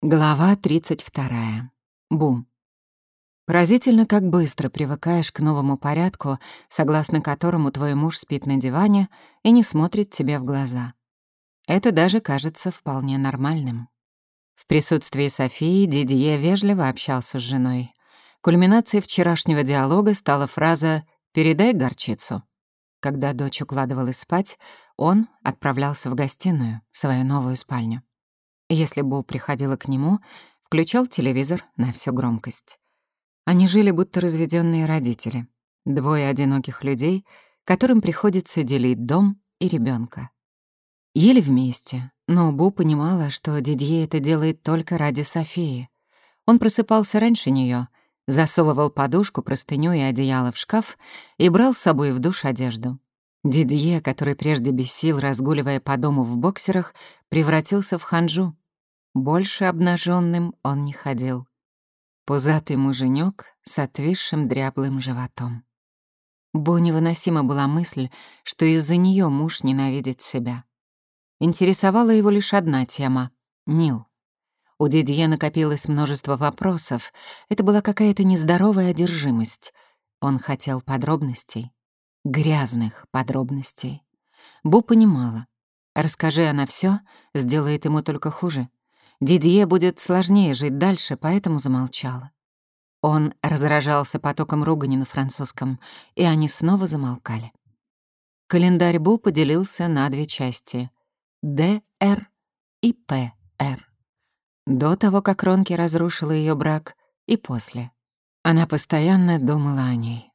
Глава 32. Бум. Поразительно, как быстро привыкаешь к новому порядку, согласно которому твой муж спит на диване и не смотрит тебе в глаза. Это даже кажется вполне нормальным. В присутствии Софии Дидье вежливо общался с женой. Кульминацией вчерашнего диалога стала фраза «передай горчицу». Когда дочь укладывалась спать, он отправлялся в гостиную, свою новую спальню. Если Бу приходила к нему, включал телевизор на всю громкость. Они жили будто разведенные родители, двое одиноких людей, которым приходится делить дом и ребенка. Ели вместе, но Бу понимала, что Дидье это делает только ради Софии. Он просыпался раньше нее, засовывал подушку, простыню и одеяло в шкаф и брал с собой в душ одежду. Дидье, который прежде бесил, разгуливая по дому в боксерах, превратился в ханжу. Больше обнаженным он не ходил. Пузатый муженек с отвисшим дряблым животом. Бу невыносима была мысль, что из-за нее муж ненавидит себя. Интересовала его лишь одна тема — Нил. У Дидье накопилось множество вопросов. Это была какая-то нездоровая одержимость. Он хотел подробностей грязных подробностей. Бу понимала. Расскажи она все, сделает ему только хуже. Дидье будет сложнее жить дальше, поэтому замолчала. Он разражался потоком ругани на французском, и они снова замолкали. Календарь Бу поделился на две части — ДР и ПР. До того, как Ронки разрушила ее брак, и после. Она постоянно думала о ней.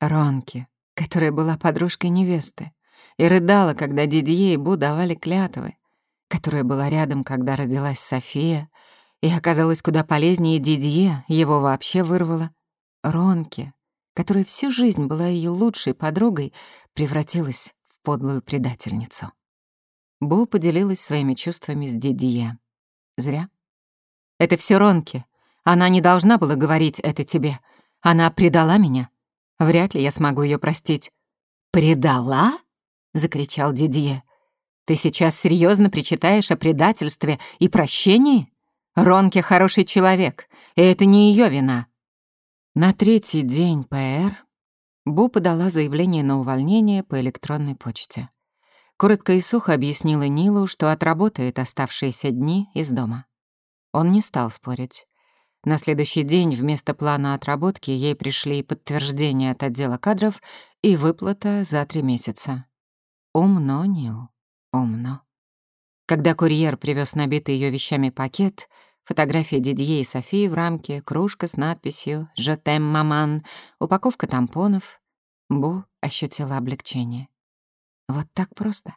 Ронки, которая была подружкой невесты, и рыдала, когда Дидье и Бу давали клятвы, которая была рядом, когда родилась София, и оказалась куда полезнее Дидье, его вообще вырвала. Ронки, которая всю жизнь была ее лучшей подругой, превратилась в подлую предательницу. Бу поделилась своими чувствами с Дидье. Зря. «Это все Ронки. Она не должна была говорить это тебе. Она предала меня. Вряд ли я смогу ее простить». «Предала?» — закричал Дидье. «Ты сейчас серьезно причитаешь о предательстве и прощении? Ронке хороший человек, и это не ее вина». На третий день ПР Бу подала заявление на увольнение по электронной почте. Коротко и сухо объяснила Нилу, что отработает оставшиеся дни из дома. Он не стал спорить. На следующий день вместо плана отработки ей пришли подтверждения от отдела кадров и выплата за три месяца. Умно, Нил, умно. Когда курьер привез набитый ее вещами пакет, фотография Дидье и Софии в рамке, кружка с надписью «Жетем, маман», упаковка тампонов, Бу ощутила облегчение. Вот так просто.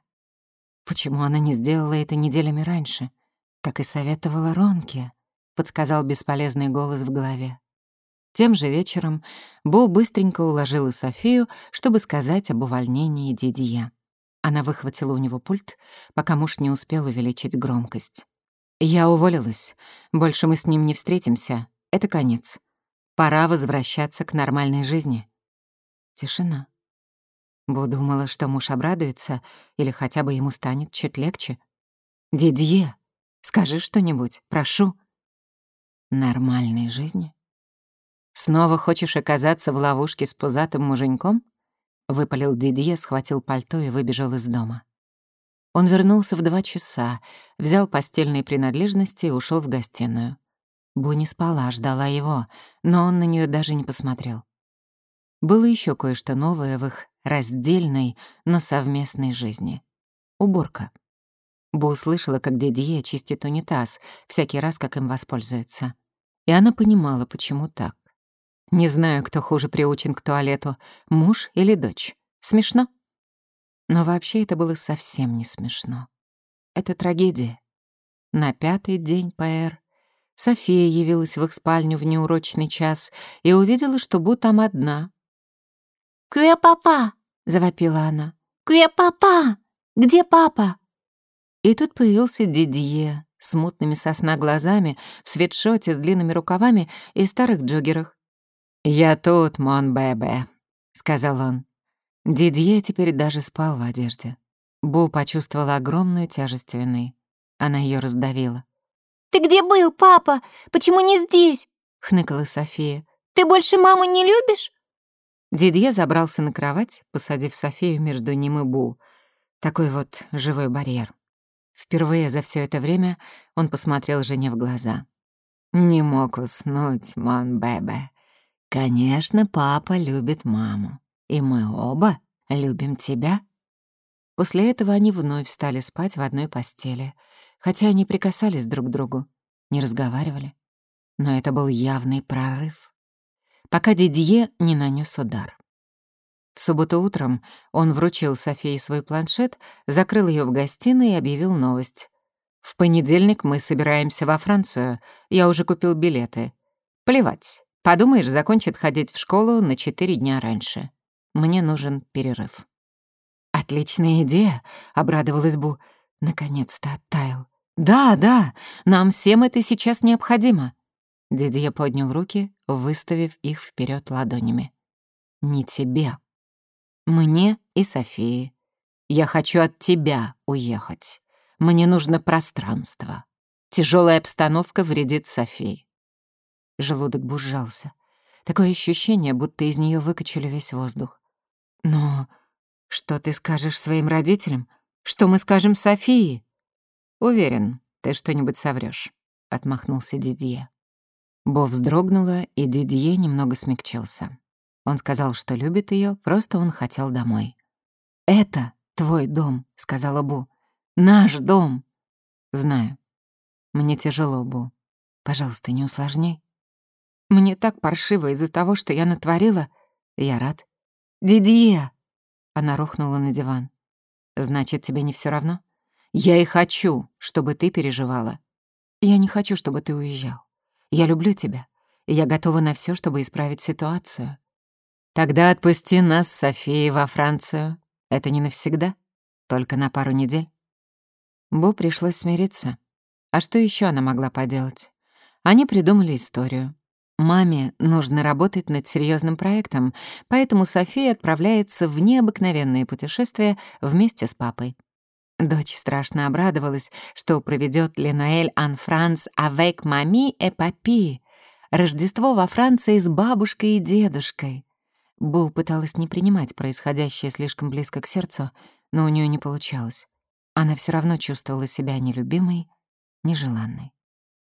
Почему она не сделала это неделями раньше, как и советовала Ронке? Подсказал бесполезный голос в голове. Тем же вечером Бо быстренько уложила Софию, чтобы сказать об увольнении Дидье. Она выхватила у него пульт, пока муж не успел увеличить громкость. «Я уволилась. Больше мы с ним не встретимся. Это конец. Пора возвращаться к нормальной жизни». Тишина. Бо думала, что муж обрадуется или хотя бы ему станет чуть легче. «Дидье, скажи что-нибудь, прошу», нормальной жизни? Снова хочешь оказаться в ловушке с пузатым муженьком? Выпалил Дидье, схватил пальто и выбежал из дома. Он вернулся в два часа, взял постельные принадлежности и ушел в гостиную. Бу не спала, ждала его, но он на нее даже не посмотрел. Было еще кое-что новое в их раздельной, но совместной жизни. Уборка. Бу услышала, как Дидье чистит унитаз, всякий раз, как им воспользуется. И она понимала, почему так. Не знаю, кто хуже приучен к туалету, муж или дочь. Смешно? Но вообще это было совсем не смешно. Это трагедия. На пятый день ПР София явилась в их спальню в неурочный час и увидела, что Бу там одна. «Куя папа!» — завопила она. «Куя папа! Где папа?» И тут появился Дидье с мутными сосна глазами, в свитшоте с длинными рукавами и старых джоггерах. «Я тут, мон бэбэ», — сказал он. Дидье теперь даже спал в одежде. Бу почувствовала огромную тяжесть вины. Она ее раздавила. «Ты где был, папа? Почему не здесь?» — хныкала София. «Ты больше маму не любишь?» Дидье забрался на кровать, посадив Софию между ним и Бу. Такой вот живой барьер. Впервые за все это время он посмотрел жене в глаза. «Не мог уснуть, мон бебе. Конечно, папа любит маму. И мы оба любим тебя». После этого они вновь стали спать в одной постели, хотя они прикасались друг к другу, не разговаривали. Но это был явный прорыв. Пока Дидье не нанес удар. В субботу утром он вручил Софии свой планшет, закрыл ее в гостиной и объявил новость. «В понедельник мы собираемся во Францию. Я уже купил билеты. Плевать. Подумаешь, закончит ходить в школу на четыре дня раньше. Мне нужен перерыв». «Отличная идея», — обрадовалась Бу. Наконец-то оттаял. «Да, да, нам всем это сейчас необходимо». Дидье поднял руки, выставив их вперед ладонями. «Не тебе. Мне и Софии. Я хочу от тебя уехать. Мне нужно пространство. Тяжелая обстановка вредит Софии». Желудок бужался. Такое ощущение, будто из нее выкачали весь воздух. «Но что ты скажешь своим родителям? Что мы скажем Софии? Уверен, ты что-нибудь соврёшь, отмахнулся Дидье. Бо вздрогнула, и Дидье немного смягчился. Он сказал, что любит её, просто он хотел домой. «Это твой дом», — сказала Бу. «Наш дом». «Знаю. Мне тяжело, Бу. Пожалуйста, не усложняй». «Мне так паршиво из-за того, что я натворила. Я рад». «Дидье!» Она рухнула на диван. «Значит, тебе не все равно? Я и хочу, чтобы ты переживала. Я не хочу, чтобы ты уезжал. Я люблю тебя, я готова на все, чтобы исправить ситуацию. Тогда отпусти нас с Софией во Францию. Это не навсегда, только на пару недель». Бу пришлось смириться. А что еще она могла поделать? Они придумали историю. Маме нужно работать над серьезным проектом, поэтому София отправляется в необыкновенные путешествия вместе с папой. Дочь страшно обрадовалась, что проведет Ленаэль Ан Франс avec мами et папи. Рождество во Франции с бабушкой и дедушкой. Бу пыталась не принимать происходящее слишком близко к сердцу, но у нее не получалось. Она все равно чувствовала себя нелюбимой, нежеланной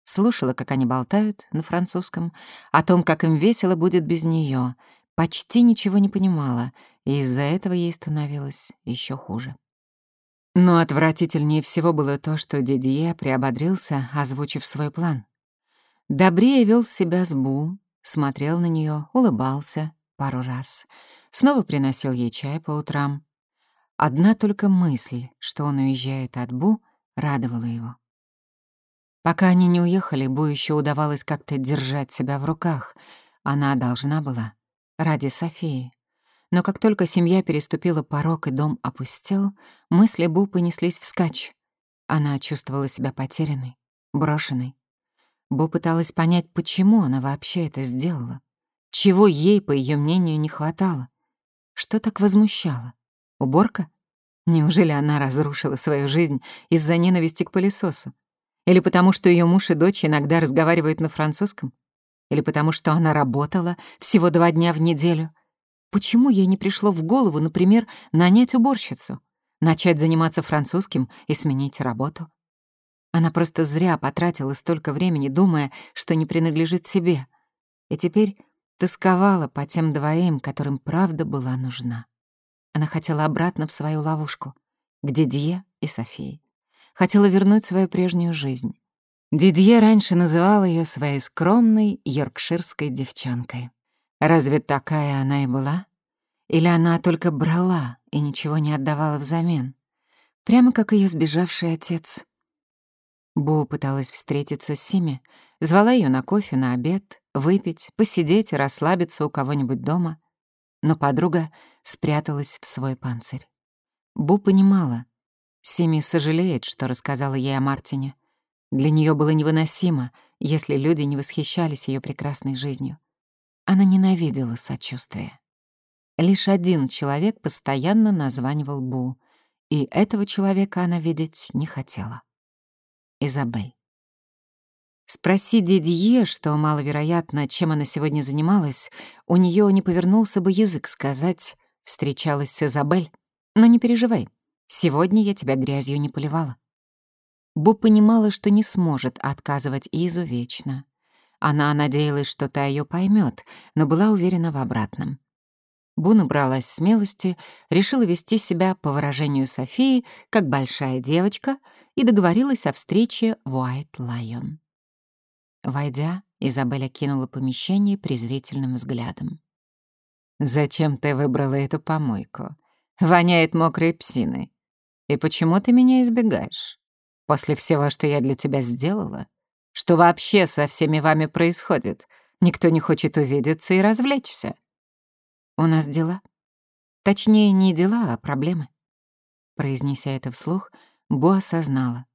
слушала, как они болтают на французском, о том, как им весело будет без нее, почти ничего не понимала, и из-за этого ей становилось еще хуже. Но отвратительнее всего было то, что Дидье приободрился, озвучив свой план. Добрее вел себя с Бу, смотрел на нее, улыбался пару раз, снова приносил ей чай по утрам. Одна только мысль, что он уезжает от Бу, радовала его. Пока они не уехали, Бу еще удавалось как-то держать себя в руках. Она должна была. Ради Софии. Но как только семья переступила порог и дом опустел, мысли Бу понеслись вскачь. Она чувствовала себя потерянной, брошенной. Бу пыталась понять, почему она вообще это сделала. Чего ей, по ее мнению, не хватало. Что так возмущало? Уборка? Неужели она разрушила свою жизнь из-за ненависти к пылесосу? Или потому, что ее муж и дочь иногда разговаривают на французском? Или потому, что она работала всего два дня в неделю? Почему ей не пришло в голову, например, нанять уборщицу, начать заниматься французским и сменить работу? Она просто зря потратила столько времени, думая, что не принадлежит себе. И теперь тосковала по тем двоим, которым правда была нужна. Она хотела обратно в свою ловушку, к Дидье и Софии хотела вернуть свою прежнюю жизнь. Дидье раньше называл ее своей скромной йоркширской девчонкой. Разве такая она и была? Или она только брала и ничего не отдавала взамен? Прямо как ее сбежавший отец. Бу пыталась встретиться с Сими, звала ее на кофе, на обед, выпить, посидеть и расслабиться у кого-нибудь дома. Но подруга спряталась в свой панцирь. Бу понимала, Сими сожалеет, что рассказала ей о Мартине. Для нее было невыносимо, если люди не восхищались ее прекрасной жизнью. Она ненавидела сочувствие. Лишь один человек постоянно названивал Бу, и этого человека она видеть не хотела. Изабель. Спроси Дидье, что маловероятно, чем она сегодня занималась, у нее не повернулся бы язык сказать «встречалась с Изабель». Но не переживай, сегодня я тебя грязью не поливала. Бу понимала, что не сможет отказывать Изу вечно. Она надеялась, что та ее поймет, но была уверена в обратном. Бу набралась смелости, решила вести себя, по выражению Софии, как большая девочка и договорилась о встрече в White Lion. Войдя, Изабелля кинула помещение презрительным взглядом. «Зачем ты выбрала эту помойку? Воняет мокрой псиной. И почему ты меня избегаешь? После всего, что я для тебя сделала? Что вообще со всеми вами происходит? Никто не хочет увидеться и развлечься. У нас дела. Точнее, не дела, а проблемы. Произнеся это вслух, Бо осознала.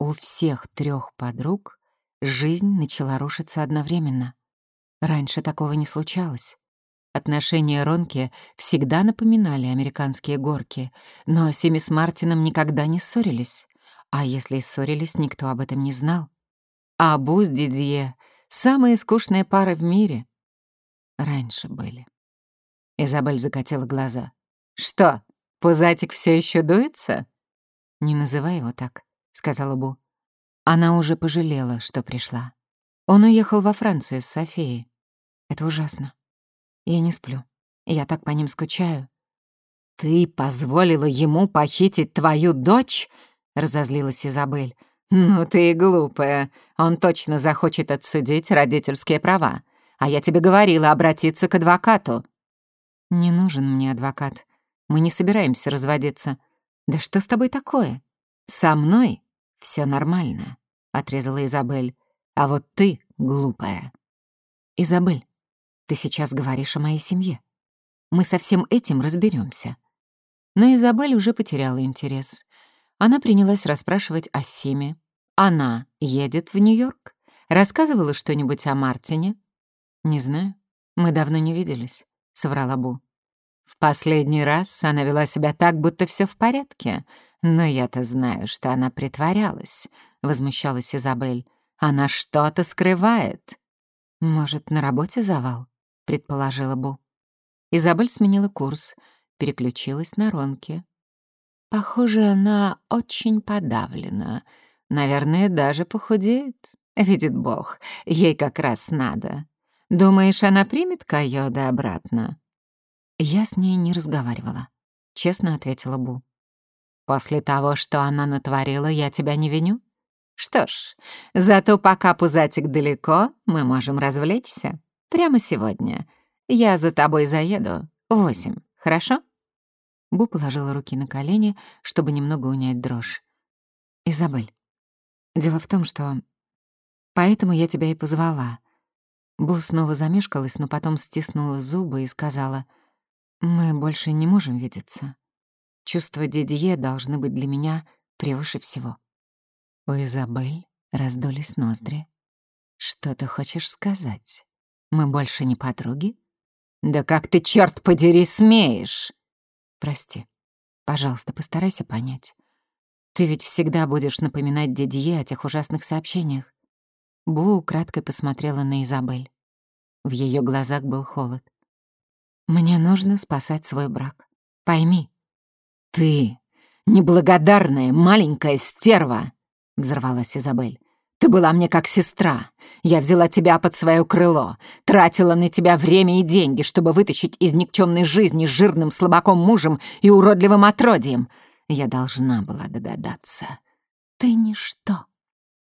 У всех трех подруг жизнь начала рушиться одновременно. Раньше такого не случалось. Отношения Ронки всегда напоминали американские горки, но Семи с Мартином никогда не ссорились. А если и ссорились, никто об этом не знал. А Бу с Дидье — самая скучная пара в мире. Раньше были. Изабель закатила глаза. «Что, пузатик все еще дуется?» «Не называй его так», — сказала Бу. Она уже пожалела, что пришла. Он уехал во Францию с Софией. Это ужасно. Я не сплю. Я так по ним скучаю. «Ты позволила ему похитить твою дочь?» — разозлилась Изабель. «Ну ты и глупая. Он точно захочет отсудить родительские права. А я тебе говорила обратиться к адвокату». «Не нужен мне адвокат. Мы не собираемся разводиться. Да что с тобой такое? Со мной все нормально», — отрезала Изабель. «А вот ты глупая». «Изабель, ты сейчас говоришь о моей семье. Мы со всем этим разберемся. Но Изабель уже потеряла интерес. Она принялась расспрашивать о Симе. Она едет в Нью-Йорк? Рассказывала что-нибудь о Мартине? «Не знаю. Мы давно не виделись», — соврала Бу. «В последний раз она вела себя так, будто все в порядке. Но я-то знаю, что она притворялась», — возмущалась Изабель. «Она что-то скрывает». «Может, на работе завал?» — предположила Бу. Изабель сменила курс, переключилась на Ронки. Похоже, она очень подавлена. Наверное, даже похудеет. Видит Бог, ей как раз надо. Думаешь, она примет Кайода обратно? Я с ней не разговаривала, честно ответила Бу. После того, что она натворила, я тебя не виню. Что ж, зато пока пузатик далеко, мы можем развлечься. Прямо сегодня. Я за тобой заеду. Восемь, хорошо?» Бу положила руки на колени, чтобы немного унять дрожь. «Изабель, дело в том, что... Поэтому я тебя и позвала». Бу снова замешкалась, но потом стиснула зубы и сказала, «Мы больше не можем видеться. Чувства Дидье должны быть для меня превыше всего». У Изабель раздулись ноздри. «Что ты хочешь сказать?» Мы больше не подруги? Да как ты, черт подери, смеешь? Прости. Пожалуйста, постарайся понять. Ты ведь всегда будешь напоминать Дидье о тех ужасных сообщениях. Бу украдкой посмотрела на Изабель. В ее глазах был холод. «Мне нужно спасать свой брак. Пойми». «Ты, неблагодарная маленькая стерва!» — взорвалась Изабель. «Ты была мне как сестра. Я взяла тебя под свое крыло, тратила на тебя время и деньги, чтобы вытащить из никчемной жизни жирным слабаком мужем и уродливым отродьем. Я должна была догадаться. Ты ничто.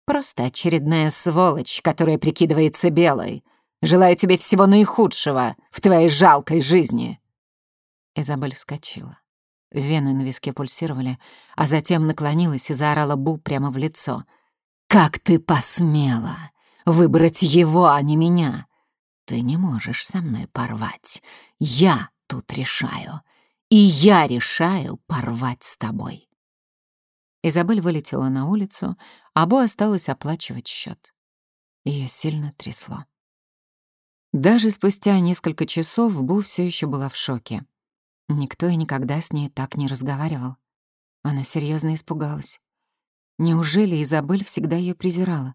Просто очередная сволочь, которая прикидывается белой. Желаю тебе всего наихудшего в твоей жалкой жизни. Изабель вскочила. Вены на виске пульсировали, а затем наклонилась и заорала Бу прямо в лицо. «Как ты посмела! Выбрать его, а не меня. Ты не можешь со мной порвать. Я тут решаю. И я решаю порвать с тобой. Изабель вылетела на улицу, а Бо осталось оплачивать счет. Ее сильно трясло. Даже спустя несколько часов Бу все еще была в шоке. Никто и никогда с ней так не разговаривал. Она серьезно испугалась. Неужели Изабель всегда ее презирала?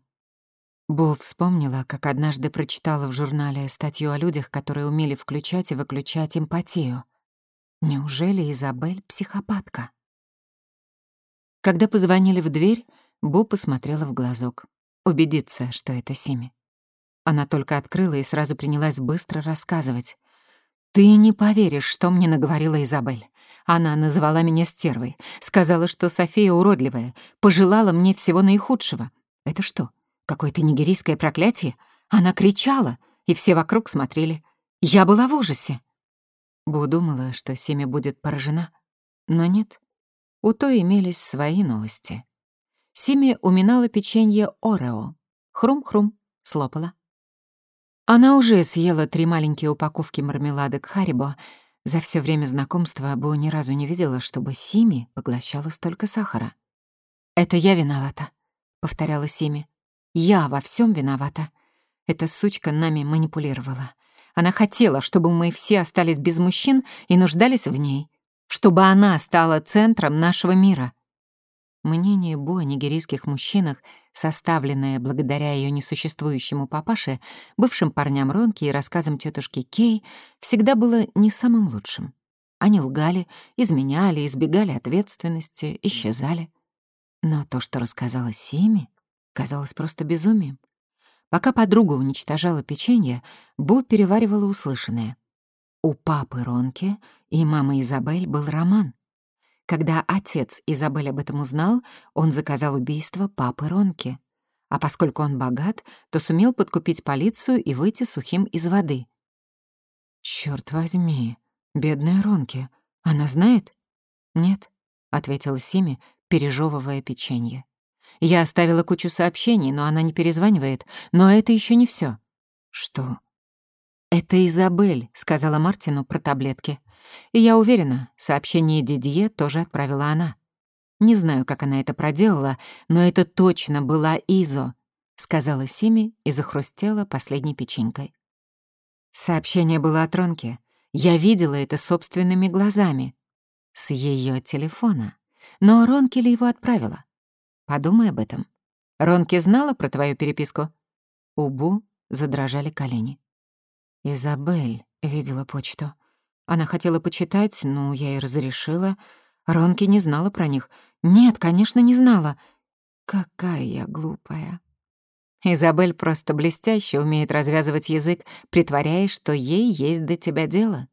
Бу вспомнила, как однажды прочитала в журнале статью о людях, которые умели включать и выключать эмпатию. Неужели Изабель — психопатка? Когда позвонили в дверь, Бу посмотрела в глазок. Убедиться, что это Сими. Она только открыла и сразу принялась быстро рассказывать. «Ты не поверишь, что мне наговорила Изабель. Она назвала меня стервой, сказала, что София уродливая, пожелала мне всего наихудшего. Это что, какое-то нигерийское проклятие? Она кричала, и все вокруг смотрели. Я была в ужасе. Бу думала, что Семи будет поражена. Но нет. У той имелись свои новости. Сими уминала печенье Орео. Хрум-хрум, слопала. Она уже съела три маленькие упаковки мармеладок Харибо, за все время знакомства Бу ни разу не видела, чтобы Сими поглощала столько сахара. «Это я виновата», — повторяла Сими. «Я во всем виновата. Эта сучка нами манипулировала. Она хотела, чтобы мы все остались без мужчин и нуждались в ней, чтобы она стала центром нашего мира. Мнение Бу о нигерийских мужчинах, составленное благодаря ее несуществующему папаше, бывшим парням Ронки и рассказам тетушки Кей, всегда было не самым лучшим. Они лгали, изменяли, избегали ответственности, исчезали. Но то, что рассказала Сими, казалось просто безумием. Пока подруга уничтожала печенье, Бу переваривала услышанное. У папы Ронки и мамы Изабель был роман. Когда отец Изабель об этом узнал, он заказал убийство папы Ронки. А поскольку он богат, то сумел подкупить полицию и выйти сухим из воды. Черт возьми, бедная Ронки. Она знает?» «Нет», — ответила Сими, пережевывая печенье. «Я оставила кучу сообщений, но она не перезванивает. Но это еще не все. «Что?» «Это Изабель», — сказала Мартину про таблетки. И я уверена, сообщение Дидье тоже отправила она. Не знаю, как она это проделала, но это точно была Изо, сказала Сими и захрустела последней печенькой. Сообщение было от Ронки. Я видела это собственными глазами. С ее телефона. Но Ронки ли его отправила? Подумай об этом. Ронки знала про твою переписку? У Бу задрожали колени. Изабель видела почту. Она хотела почитать, но я ей разрешила. Ронки не знала про них. Нет, конечно, не знала. Какая я глупая. Изабель просто блестяще умеет развязывать язык, притворяясь, что ей есть до тебя дело.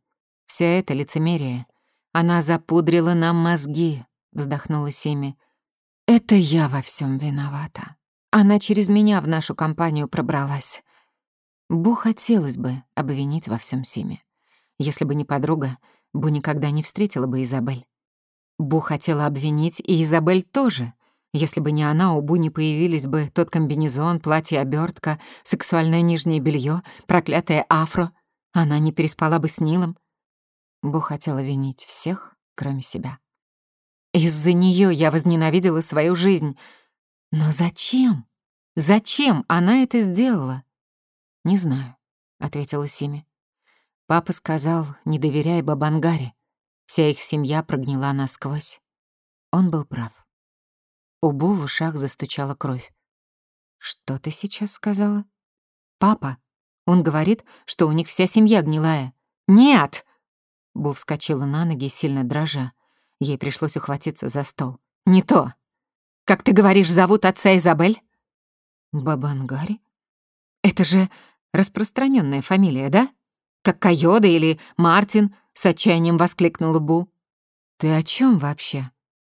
Все это лицемерие. Она запудрила нам мозги, вздохнула Сими. Это я во всем виновата. Она через меня в нашу компанию пробралась. Бу хотелось бы обвинить во всем Сими. Если бы не подруга, Бу никогда не встретила бы Изабель. Бу хотела обвинить и Изабель тоже. Если бы не она, у Бу не появились бы тот комбинезон, платье обертка, сексуальное нижнее белье, проклятое афро. Она не переспала бы с Нилом. Бу хотела винить всех, кроме себя. Из-за нее я возненавидела свою жизнь. Но зачем? Зачем она это сделала? «Не знаю», — ответила Сими. Папа сказал, не доверяй Бабангаре. Вся их семья прогнила насквозь. Он был прав. У Бу в ушах застучала кровь. «Что ты сейчас сказала?» «Папа. Он говорит, что у них вся семья гнилая». «Нет!» Бу вскочила на ноги, сильно дрожа. Ей пришлось ухватиться за стол. «Не то! Как ты говоришь, зовут отца Изабель?» «Бабангари? Это же распространенная фамилия, да?» Как Кайода или Мартин», — с отчаянием воскликнула Бу. «Ты о чем вообще?»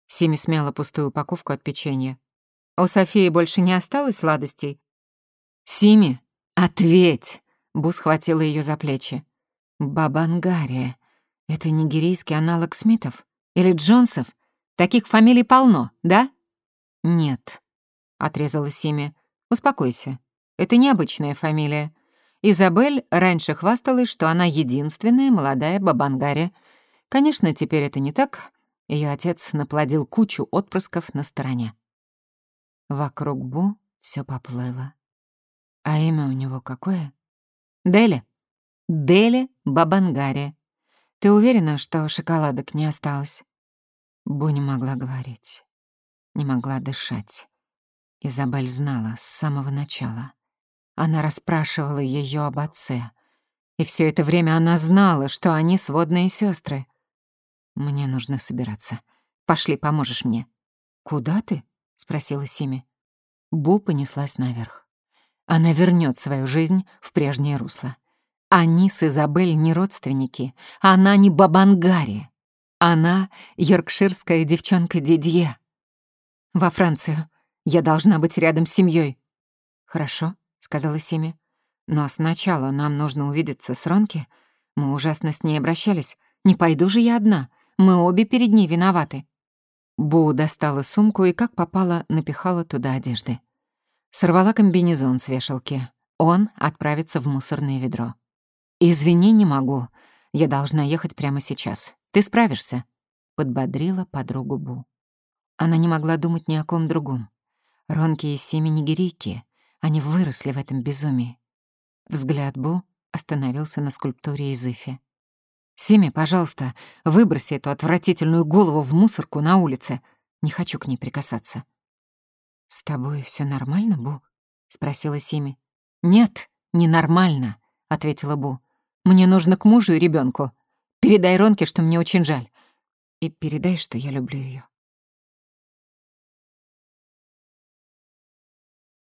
Сими смяла пустую упаковку от печенья. «У Софии больше не осталось сладостей?» «Сими, ответь!» — Бу схватила ее за плечи. «Бабангария. Это нигерийский аналог Смитов? Или Джонсов? Таких фамилий полно, да?» «Нет», — отрезала Сими. «Успокойся. Это необычная фамилия. Изабель раньше хвасталась, что она единственная молодая бабангаре. Конечно, теперь это не так. Ее отец наплодил кучу отпрысков на стороне. Вокруг Бу все поплыло. А имя у него какое? Дели. Дели Бабангаре. Ты уверена, что шоколадок не осталось? Бу не могла говорить. Не могла дышать. Изабель знала с самого начала. Она расспрашивала ее об отце. И все это время она знала, что они сводные сестры. «Мне нужно собираться. Пошли, поможешь мне». «Куда ты?» — спросила Сими. Бу понеслась наверх. Она вернет свою жизнь в прежнее русло. Они с Изабель не родственники, она не Бабангари. Она — йоркширская девчонка Дидье. Во Францию. Я должна быть рядом с семьей. «Хорошо», — сказала Сими. «Но сначала нам нужно увидеться с Ронки. Мы ужасно с ней обращались. Не пойду же я одна. Мы обе перед ней виноваты». Бу достала сумку и, как попало, напихала туда одежды. Сорвала комбинезон с вешалки. Он отправится в мусорное ведро. «Извини, не могу. Я должна ехать прямо сейчас. Ты справишься?» — подбодрила подругу Бу. Она не могла думать ни о ком другом. Ронки и Сими нигерийки. Они выросли в этом безумии. Взгляд Бу остановился на скульптуре из Ифи. «Сими, пожалуйста, выброси эту отвратительную голову в мусорку на улице. Не хочу к ней прикасаться». «С тобой все нормально, Бу?» — спросила Сими. «Нет, ненормально», — ответила Бу. Мне нужно к мужу и ребенку. Передай Ронке, что мне очень жаль. И передай, что я люблю ее.